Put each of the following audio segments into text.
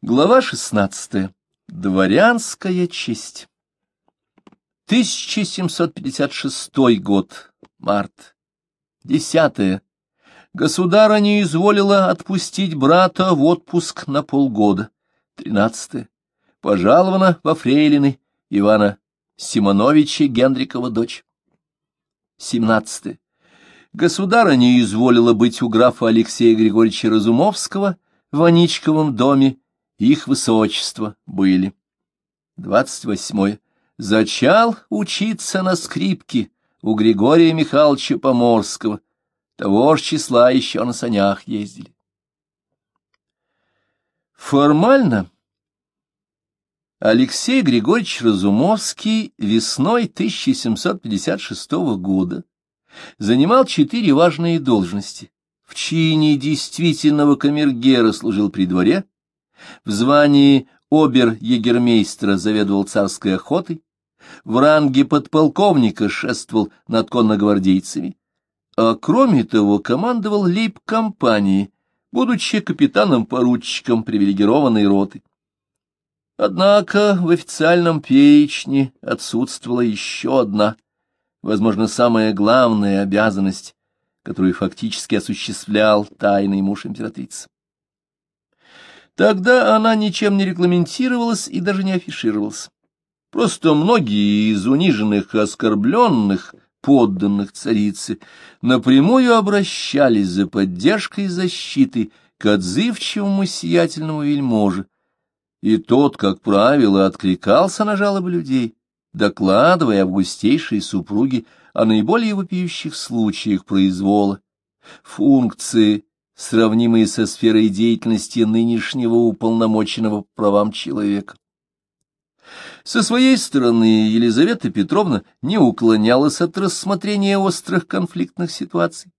Глава шестнадцатая. Дворянская честь. 1756 год. Март. Десятое. Государа не изволила отпустить брата в отпуск на полгода. Тринадцатое. Пожалована во фрейлины Ивана Симоновича Генрикова дочь. Семнадцатое. Государа не изволила быть у графа Алексея Григорьевича Разумовского в Аничковом доме их высочество были. Двадцать восьмое. Зачал учиться на скрипке у Григория Михайловича Поморского, того же числа еще на санях ездили. Формально Алексей Григорьевич Разумовский весной 1756 года занимал четыре важные должности. В чине действительного камергера служил при дворе, в звании обер-егермейстера заведовал царской охотой, в ранге подполковника шествовал над конногвардейцами, а кроме того командовал лейб-компанией, будучи капитаном-поручиком привилегированной роты. Однако в официальном перечне отсутствовала еще одна, возможно, самая главная обязанность, которую фактически осуществлял тайный муж императрицы. Тогда она ничем не регламентировалась и даже не афишировалась. Просто многие из униженных и оскорбленных подданных царицы напрямую обращались за поддержкой и защитой к отзывчивому сиятельному вельможе, и тот, как правило, откликался на жалобы людей, докладывая августейшей супруге о наиболее вопиющих случаях произвола, функции сравнимые со сферой деятельности нынешнего уполномоченного по правам человека. Со своей стороны Елизавета Петровна не уклонялась от рассмотрения острых конфликтных ситуаций.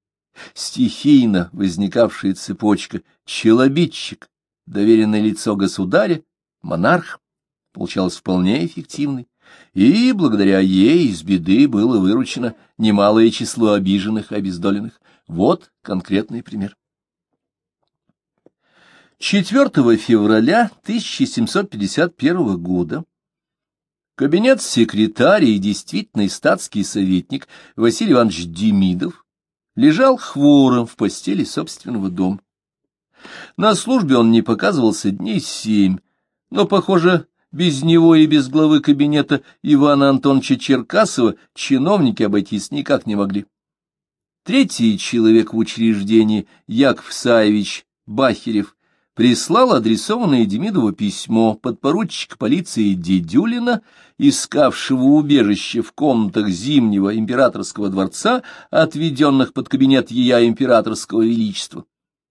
Стихийно возникавшая цепочка «челобитчик», доверенное лицо государя, монарх, получалась вполне эффективной, и благодаря ей из беды было выручено немалое число обиженных и обездоленных. Вот конкретный пример. 4 февраля 1751 года кабинет секретаря и действительный статский советник Василий Иванович Демидов лежал хвором в постели собственного дома. На службе он не показывался дней семь, но, похоже, без него и без главы кабинета Ивана Антоновича Черкасова чиновники обойтись никак не могли. Третий человек в учреждении, Яков Саевич Бахерев, прислал адресованное Демидову письмо подпоручика полиции Дедюлина, искавшего убежище в комнатах Зимнего императорского дворца, отведенных под кабинет Ея императорского величества.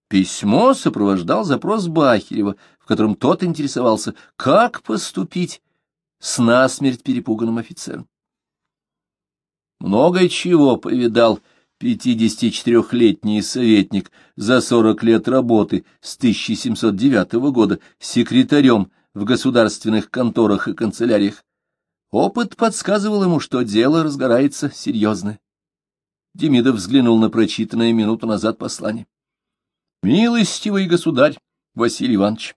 Письмо сопровождал запрос Бахерева, в котором тот интересовался, как поступить с насмерть перепуганным офицером. Много чего повидал 54-летний советник за 40 лет работы с 1709 года секретарем в государственных конторах и канцеляриях. Опыт подсказывал ему, что дело разгорается серьезное. Демидов взглянул на прочитанное минуту назад послание. «Милостивый государь Василий Иванович,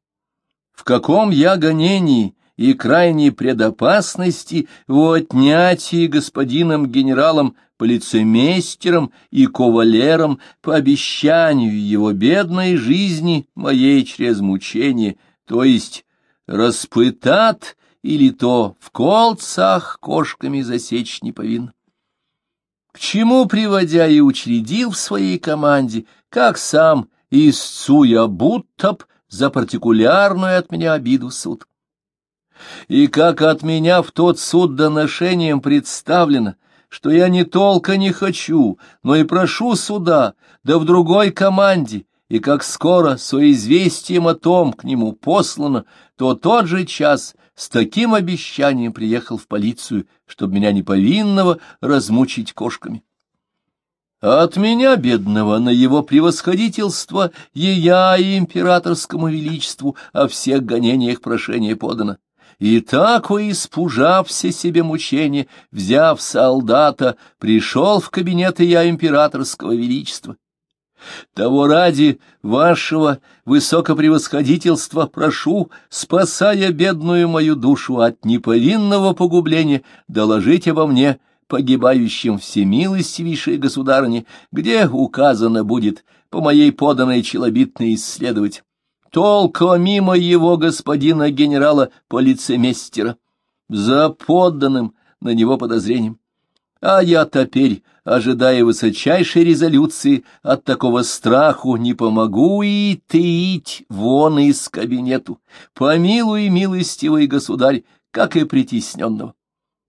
в каком я гонении и крайней предопасности в отнятии господином генералом полицемейстером и кавалером по обещанию его бедной жизни моей через мучение, то есть распытат или то в колцах кошками засечь не повинен. К чему, приводя и учредил в своей команде, как сам истцуя будто б за партикулярную от меня обиду суд. И как от меня в тот суд доношением представлено, что я не толка не хочу, но и прошу суда, да в другой команде, и как скоро соизвестием о том к нему послано, то тот же час с таким обещанием приехал в полицию, чтобы меня неповинного размучить кошками. от меня, бедного, на его превосходительство, ея и императорскому величеству о всех гонениях прошение подано. И так, испужався себе мучения, взяв солдата, пришел в кабинет я императорского величества. Того ради вашего высокопревосходительства прошу, спасая бедную мою душу от неповинного погубления, доложить обо мне погибающим всемилостивейшей государыне, где указано будет по моей поданной челобитной исследовать. Толко мимо его господина генерала-полицемейстера, за подданным на него подозрением. А я теперь, ожидая высочайшей резолюции, от такого страху не помогу и таить вон из кабинету. Помилуй, милостивый государь, как и притесненного.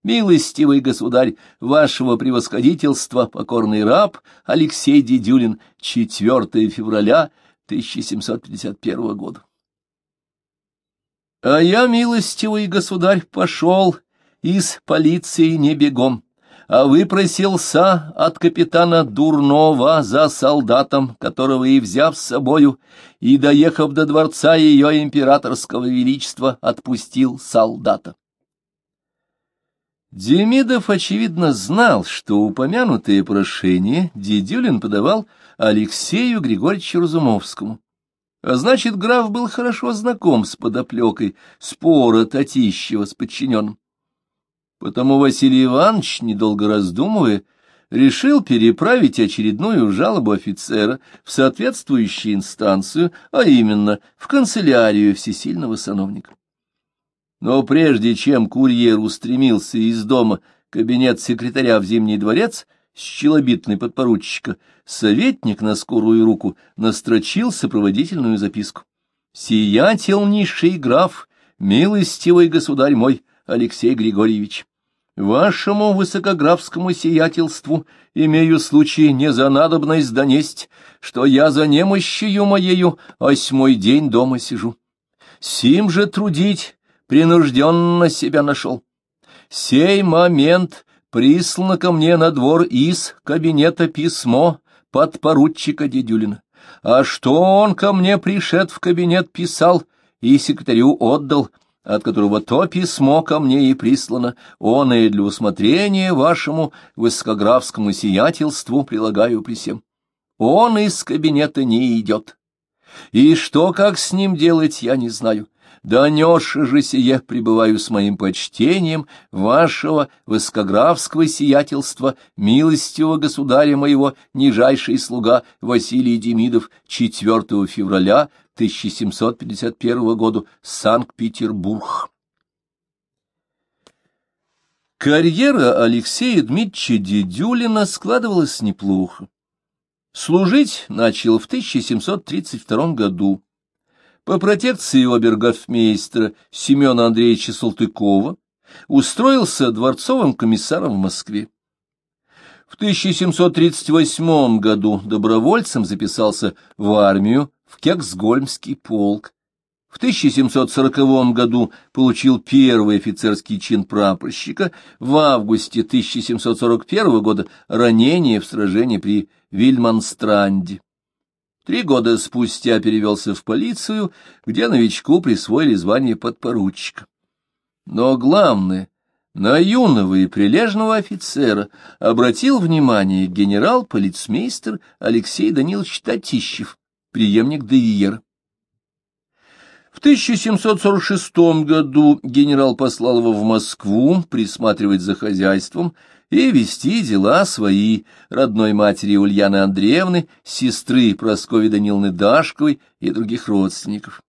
Милостивый государь, вашего превосходительства, покорный раб Алексей Дедюлин, 4 февраля 1751 года. А я, милостивый государь, пошел из полиции не бегом, а выпросился от капитана Дурнова за солдатом, которого и взяв с собою, и, доехав до дворца ее императорского величества, отпустил солдата. Демидов, очевидно, знал, что упомянутое прошение Дедюлин подавал Алексею Григорьевичу Разумовскому. А значит, граф был хорошо знаком с подоплекой спора Татищева с подчиненным. Потому Василий Иванович, недолго раздумывая, решил переправить очередную жалобу офицера в соответствующую инстанцию, а именно в канцелярию всесильного сановника. Но прежде чем курьер устремился из дома кабинет секретаря в Зимний дворец с челобитной подпоручика, советник на скорую руку настрочил сопроводительную записку. «Сиятельнейший граф, милостивый государь мой, Алексей Григорьевич, Вашему высокографскому сиятельству имею случай не за донесть, что я за немощью моею осьмой день дома сижу. Сим же трудить принужденно себя нашел. Сей момент прислано ко мне на двор из кабинета письмо подпоручика Дедюлина. А что он ко мне пришед в кабинет писал и секретарю отдал — от которого то письмо ко мне и прислано, он и для усмотрения вашему высокографскому сиятельству прилагаю при всем. Он из кабинета не идет. И что, как с ним делать, я не знаю. Донесши же сие, пребываю с моим почтением вашего высокографского сиятельства, милостивого государя моего, нижайший слуга Василий Демидов, 4 февраля 1751 года, Санкт-Петербург. Карьера Алексея Дмитриевича Дедюлина складывалась неплохо. Служить начал в 1732 году. По протекции обергофмейстера Семена Андреевича Салтыкова устроился дворцовым комиссаром в Москве. В 1738 году добровольцем записался в армию в Кексгольмский полк. В 1740 году получил первый офицерский чин прапорщика, в августе 1741 года ранение в сражении при Вильманстранде. Три года спустя перевелся в полицию, где новичку присвоили звание подпоручика. Но главное, на юного и прилежного офицера обратил внимание генерал-полицмейстер Алексей Данилович Татищев, преемник Девиера. В 1746 году генерал послал его в Москву присматривать за хозяйством и вести дела свои родной матери Ульяны Андреевны, сестры Прасковьи Даниловны Дашковой и других родственников.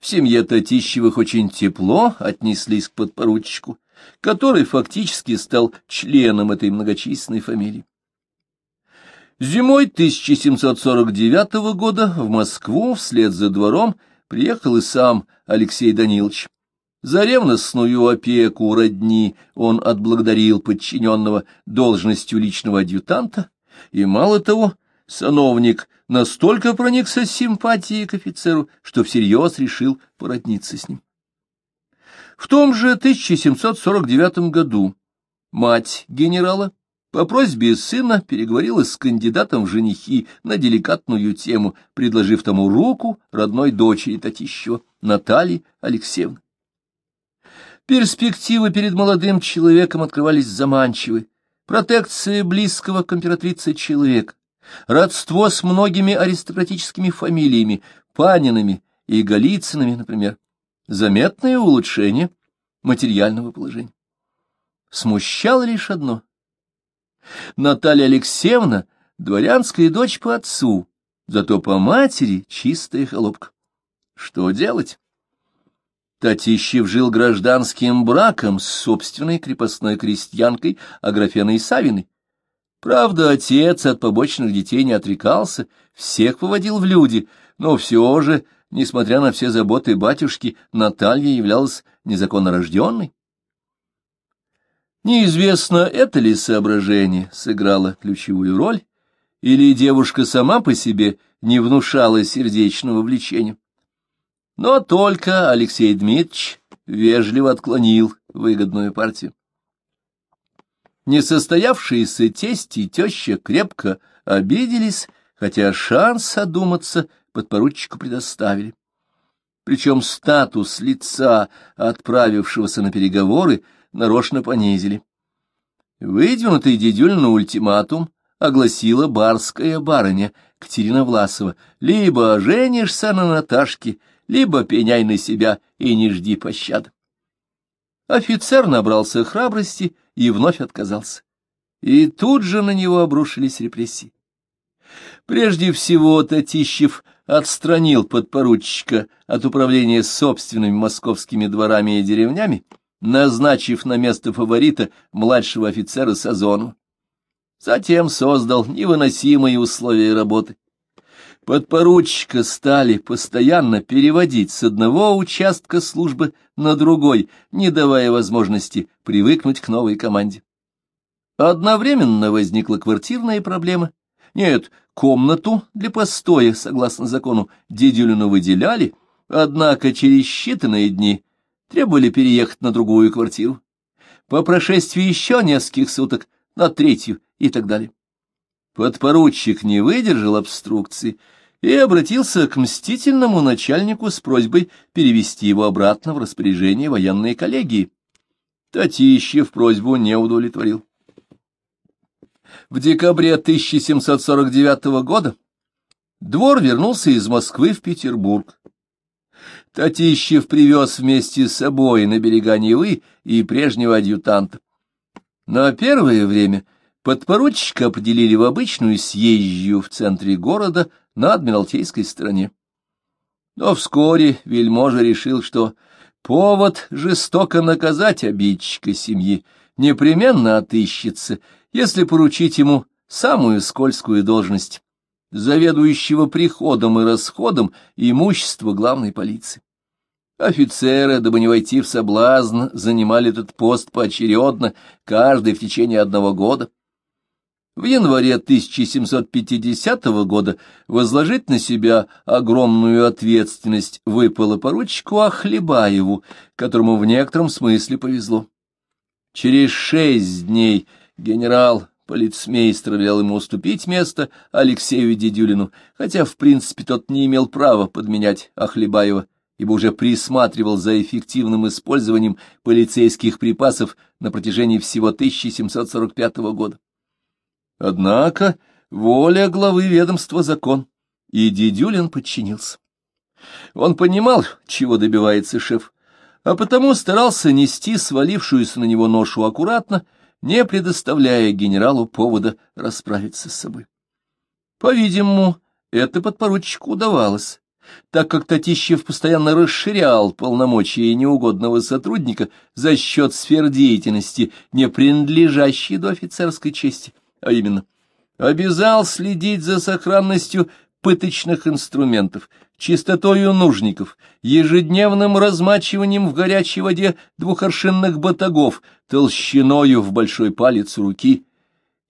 В семье Татищевых очень тепло отнеслись к подпоручику, который фактически стал членом этой многочисленной фамилии. Зимой 1749 года в Москву вслед за двором приехал и сам Алексей Данилович. За ревностную опеку родни он отблагодарил подчиненного должностью личного адъютанта, и, мало того, сановник настолько проникся симпатией к офицеру, что всерьез решил породниться с ним. В том же 1749 году мать генерала по просьбе сына переговорила с кандидатом в женихи на деликатную тему, предложив тому руку родной дочери Татищева, Натальи Алексеевны. Перспективы перед молодым человеком открывались заманчивы. Протекция близкого к императрице человека, родство с многими аристократическими фамилиями, Панинами и Голицынами, например, заметное улучшение материального положения. Смущало лишь одно. Наталья Алексеевна — дворянская дочь по отцу, зато по матери чистая холопка. Что делать? Татищев жил гражданским браком с собственной крепостной крестьянкой Аграфеной Савиной. Правда, отец от побочных детей не отрекался, всех поводил в люди, но все же, несмотря на все заботы батюшки, Наталья являлась незаконно рожденной. Неизвестно, это ли соображение сыграло ключевую роль, или девушка сама по себе не внушала сердечного влечения. Но только Алексей Дмитриевич вежливо отклонил выгодную партию. Несостоявшиеся тесть и теща крепко обиделись, хотя шанс одуматься подпоручику предоставили. Причем статус лица, отправившегося на переговоры, нарочно понизили. Выдвинутый Дедюльну ультиматум огласила барская барыня Катерина Власова. Либо женишься на Наташке, либо пеняй на себя и не жди пощады. Офицер набрался храбрости и вновь отказался. И тут же на него обрушились репрессии. Прежде всего Татищев отстранил подпоручика от управления собственными московскими дворами и деревнями, назначив на место фаворита младшего офицера Сазонова. Затем создал невыносимые условия работы. Подпоручика стали постоянно переводить с одного участка службы на другой, не давая возможности привыкнуть к новой команде. Одновременно возникла квартирная проблема. Нет, комнату для постоя, согласно закону, Дедюлину выделяли, однако через считанные дни требовали переехать на другую квартиру. По прошествии еще нескольких суток на третью и так далее. Подпоручик не выдержал обструкции и обратился к мстительному начальнику с просьбой перевести его обратно в распоряжение военной коллегии. Татищев просьбу не удовлетворил. В декабре 1749 года двор вернулся из Москвы в Петербург. Татищев привез вместе с собой на берега Невы и прежнего адъютанта. На первое время подпоручика определили в обычную съезжую в центре города на Адмиралтейской стороне. Но вскоре вельможа решил, что повод жестоко наказать обидчика семьи непременно отыщется, если поручить ему самую скользкую должность — заведующего приходом и расходом имущества главной полиции. Офицеры, дабы не войти в соблазн, занимали этот пост поочередно, каждый в течение одного года. В январе 1750 года возложить на себя огромную ответственность выпало поручику Ахлебаеву, которому в некотором смысле повезло. Через шесть дней генерал полицмейстер велел ему уступить место Алексею Дедюлину, хотя, в принципе, тот не имел права подменять Ахлебаева ибо уже присматривал за эффективным использованием полицейских припасов на протяжении всего 1745 года. Однако воля главы ведомства закон, и Дедюлин подчинился. Он понимал, чего добивается шеф, а потому старался нести свалившуюся на него ношу аккуратно, не предоставляя генералу повода расправиться с собой. По-видимому, это подпоручику удавалось так как Татищев постоянно расширял полномочия неугодного сотрудника за счет сфер деятельности, не принадлежащей до офицерской чести, а именно обязал следить за сохранностью пыточных инструментов, чистотою нужников, ежедневным размачиванием в горячей воде двухоршинных батагов, толщиною в большой палец руки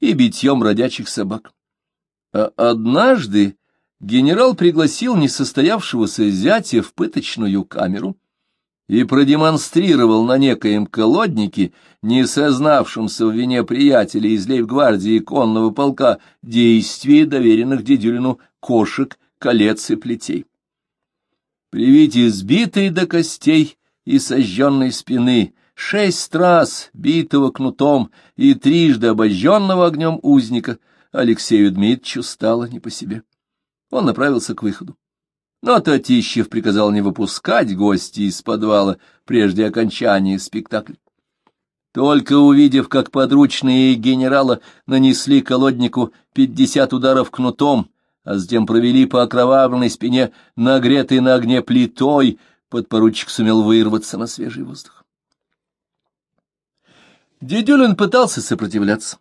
и битьем родячих собак. А однажды генерал пригласил несостоявшегося зятя в пыточную камеру и продемонстрировал на некоем колоднике, не сознавшемся в вине приятеля из лейб-гвардии конного полка, действия, доверенных Дедюлину кошек, колец и плетей. При виде сбитой до костей и сожженной спины, шесть раз битого кнутом и трижды обожженного огнем узника, Алексею Дмитриевичу стало не по себе. Он направился к выходу. Но Татищев приказал не выпускать гостей из подвала прежде окончания спектакля. Только увидев, как подручные генерала нанесли колоднику пятьдесят ударов кнутом, а затем провели по окровавленной спине, нагретой на огне плитой, подпоручик сумел вырваться на свежий воздух. Дедюлин пытался сопротивляться.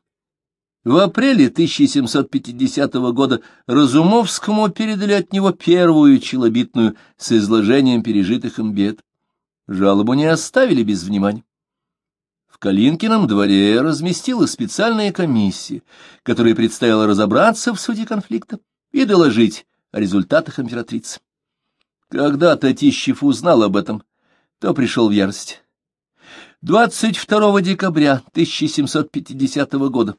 В апреле 1750 года Разумовскому передали от него первую челобитную с изложением пережитых им бед. Жалобу не оставили без внимания. В Калинкином дворе разместила специальная комиссия, которая предстояло разобраться в сути конфликта и доложить о результатах императрицы. Когда Татищев узнал об этом, то пришел в ярость. 22 декабря 1750 года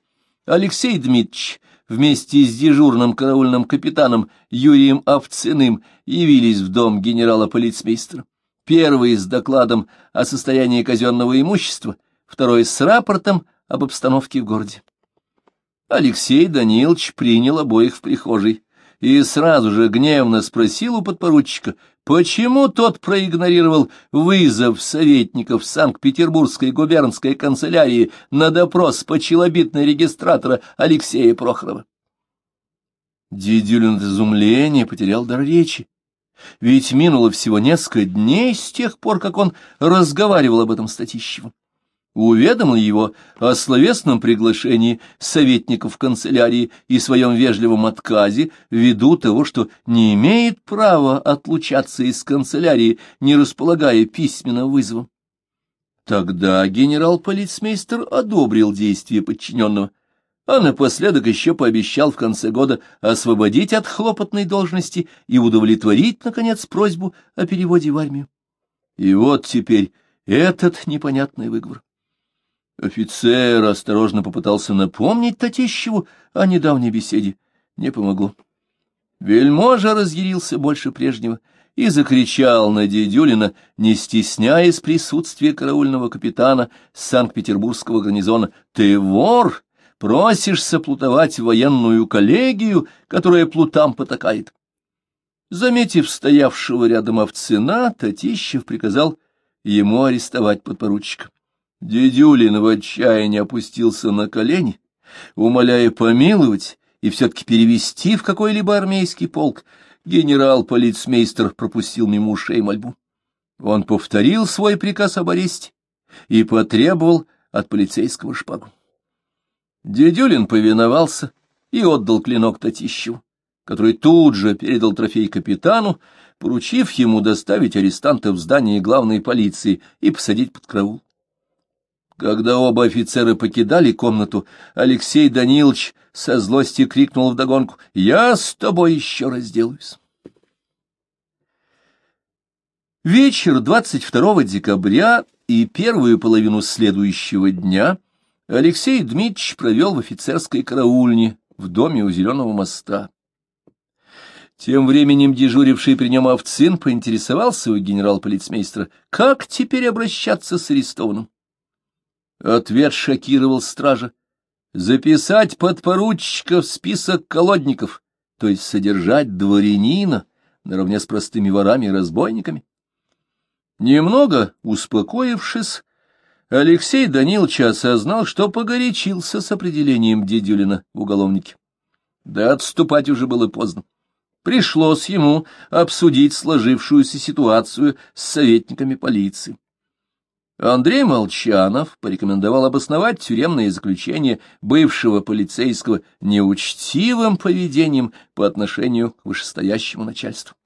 Алексей Дмитриевич вместе с дежурным караульным капитаном Юрием Овциным явились в дом генерала-полицмейстера. Первый с докладом о состоянии казенного имущества, второй с рапортом об обстановке в городе. Алексей Данилович принял обоих в прихожей и сразу же гневно спросил у подпоручика, почему тот проигнорировал вызов советников Санкт-Петербургской губернской канцелярии на допрос почелобитной регистратора Алексея Прохорова. Дидюлин от изумления потерял дар речи. Ведь минуло всего несколько дней с тех пор, как он разговаривал об этом с Татищевым уведомил его о словесном приглашении советников канцелярии и своем вежливом отказе ввиду того, что не имеет права отлучаться из канцелярии, не располагая письменным вызовом. Тогда генерал-полицмейстер одобрил действия подчиненного, а напоследок еще пообещал в конце года освободить от хлопотной должности и удовлетворить, наконец, просьбу о переводе в армию. И вот теперь этот непонятный выговор. Офицер осторожно попытался напомнить Татищеву о недавней беседе. Не помогло. Вельможа разъярился больше прежнего и закричал на Дедюлина, не стесняясь присутствия караульного капитана Санкт-Петербургского гарнизона. «Ты вор! Просишься плутовать военную коллегию, которая плутам потакает!» Заметив стоявшего рядом овцина, Татищев приказал ему арестовать подпоручика. Дедюлин в отчаянии опустился на колени, умоляя помиловать и все-таки перевести в какой-либо армейский полк. Генерал-полицмейстер пропустил мимо ушей мольбу. Он повторил свой приказ об аресте и потребовал от полицейского шпагу. Дедюлин повиновался и отдал клинок Татищеву, который тут же передал трофей капитану, поручив ему доставить арестанта в здание главной полиции и посадить под караул. Когда оба офицера покидали комнату, Алексей Данилович со злости крикнул вдогонку «Я с тобой еще разделаюсь». Вечер 22 декабря и первую половину следующего дня Алексей Дмитриевич провел в офицерской караульне в доме у Зеленого моста. Тем временем дежуривший при нем овцин поинтересовался у генерал-полицмейстера, как теперь обращаться с арестованным. Ответ шокировал стража. Записать подпоручика в список колодников, то есть содержать дворянина наравне с простыми ворами и разбойниками. Немного успокоившись, Алексей Данилович осознал, что погорячился с определением Дедюлина в уголовнике. Да отступать уже было поздно. Пришлось ему обсудить сложившуюся ситуацию с советниками полиции. Андрей Молчанов порекомендовал обосновать тюремное заключение бывшего полицейского неучтивым поведением по отношению к вышестоящему начальству.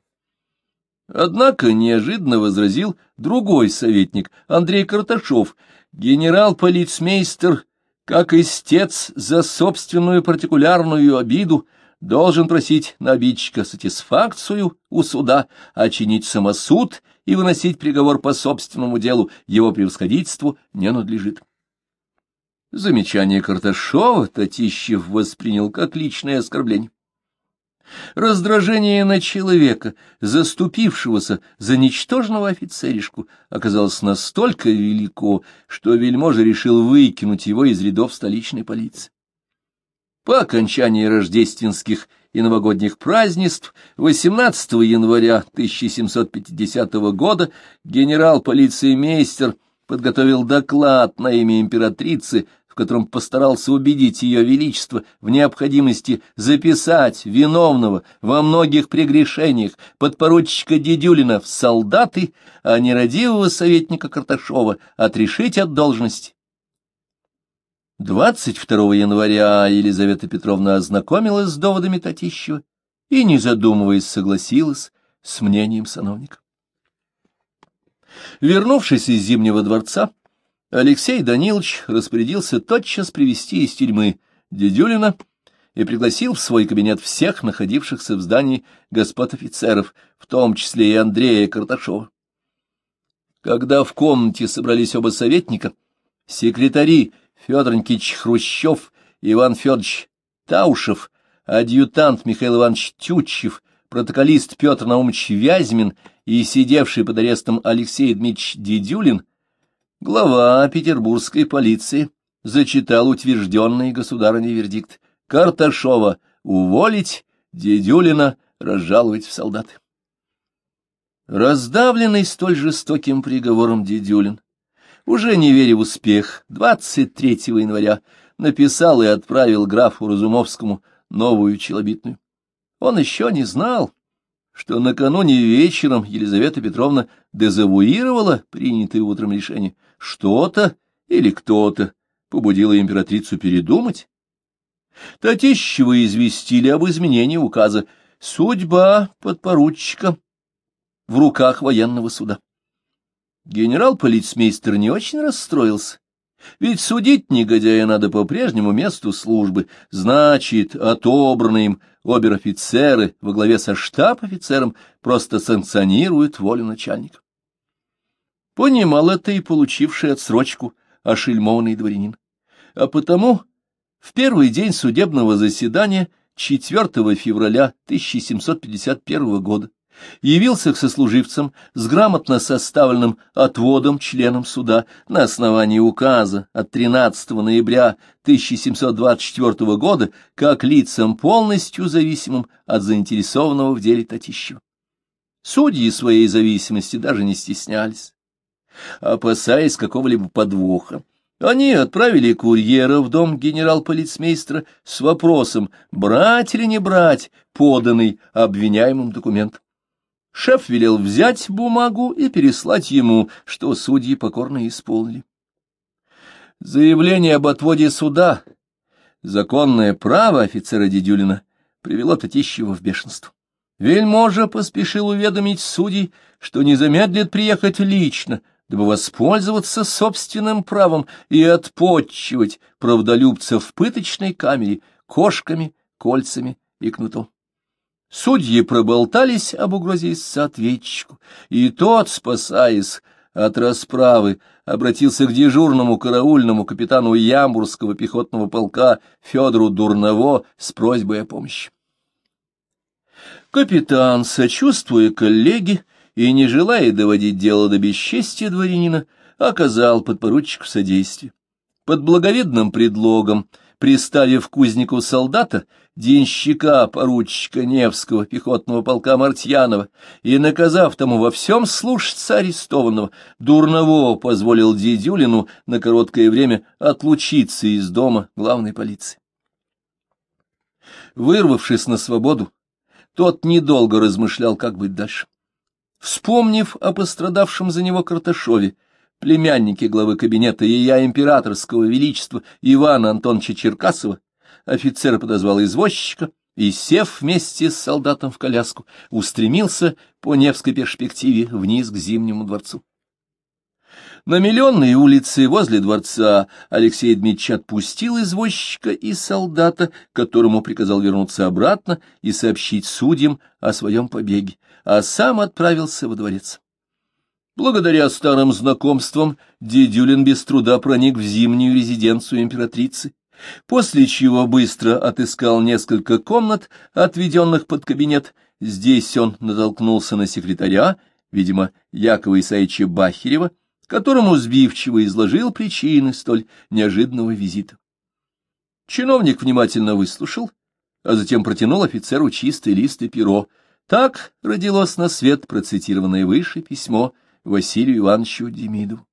Однако неожиданно возразил другой советник, Андрей Карташов, генерал-полицмейстер, как истец за собственную партикулярную обиду, должен просить на обидчика сатисфакцию у суда, а чинить самосуд и выносить приговор по собственному делу его превосходительству не надлежит. Замечание Карташова Татищев воспринял как личное оскорбление. Раздражение на человека, заступившегося за ничтожного офицеришку, оказалось настолько велико, что вельможа решил выкинуть его из рядов столичной полиции. По окончании рождественских и новогодних празднеств 18 января 1750 года генерал-полицеймейстер подготовил доклад на имя императрицы, в котором постарался убедить ее величество в необходимости записать виновного во многих прегрешениях подпоручика Дедюлина в солдаты, а нерадивого советника Карташова отрешить от должности. 22 января Елизавета Петровна ознакомилась с доводами Татищева и, не задумываясь, согласилась с мнением сановника. Вернувшись из Зимнего дворца, Алексей Данилович распорядился тотчас привести из тюрьмы Дедюлина и пригласил в свой кабинет всех находившихся в здании господ офицеров, в том числе и Андрея Карташова. Когда в комнате собрались оба советника, секретари Федор Никитич Хрущев, Иван Федорович Таушев, адъютант Михаил Иванович Тютчев, протоколист Петр Наумович Вязьмин и сидевший под арестом Алексей Дмитриевич Дедюлин, глава петербургской полиции, зачитал утвержденный государыней вердикт Карташова уволить, Дедюлина разжаловать в солдаты. Раздавленный столь жестоким приговором Дедюлин уже не веря в успех, 23 января написал и отправил графу Разумовскому новую челобитную. Он еще не знал, что накануне вечером Елизавета Петровна дезавуировала принятое утром решение. Что-то или кто-то побудило императрицу передумать. Татищева известили об изменении указа. Судьба подпоручика в руках военного суда. Генерал-полицмейстер не очень расстроился. Ведь судить негодяя надо по прежнему месту службы. Значит, отобранные им обер-офицеры во главе со штаб-офицером просто санкционируют волю начальника. Понимал это и получивший отсрочку ошельмованный дворянин. А потому в первый день судебного заседания 4 февраля 1751 года явился к сослуживцам с грамотно составленным отводом членам суда на основании указа от 13 ноября 1724 года как лицам полностью зависимым от заинтересованного в деле Татищева. Судьи своей зависимости даже не стеснялись. Опасаясь какого-либо подвоха, они отправили курьера в дом генерал-полицмейстера с вопросом, брать или не брать поданный обвиняемым документ. Шеф велел взять бумагу и переслать ему, что судьи покорно исполнили. Заявление об отводе суда, законное право офицера Дедюлина, привело Татищева в бешенство. Вельможа поспешил уведомить судей, что не замедлит приехать лично, дабы воспользоваться собственным правом и отпотчивать правдолюбца в пыточной камере кошками, кольцами и кнутом. Судьи проболтались об угрозе соответчику, и тот, спасаясь от расправы, обратился к дежурному караульному капитану Ямбурского пехотного полка Федору Дурново с просьбой о помощи. Капитан, сочувствуя коллеге и не желая доводить дело до бесчестия дворянина, оказал подпоручику содействие. Под благовидным предлогом, приставив кузнику солдата, денщика поручика Невского пехотного полка Мартьянова и, наказав тому во всем слушаться арестованного, Дурново позволил Дедюлину на короткое время отлучиться из дома главной полиции. Вырвавшись на свободу, тот недолго размышлял, как быть дальше. Вспомнив о пострадавшем за него Карташове, племяннике главы кабинета и я императорского величества Ивана Антоновича Черкасова, офицер подозвал извозчика и, сев вместе с солдатом в коляску, устремился по Невской перспективе вниз к Зимнему дворцу. На Миллионной улице возле дворца Алексей Дмитриевич отпустил извозчика и солдата, которому приказал вернуться обратно и сообщить судьям о своем побеге, а сам отправился во дворец. Благодаря старым знакомствам Дедюлин без труда проник в зимнюю резиденцию императрицы после чего быстро отыскал несколько комнат, отведенных под кабинет. Здесь он натолкнулся на секретаря, видимо, Якова Исаича Бахерева, которому сбивчиво изложил причины столь неожиданного визита. Чиновник внимательно выслушал, а затем протянул офицеру чистый лист и перо. Так родилось на свет процитированное выше письмо Василию Ивановичу Демидову.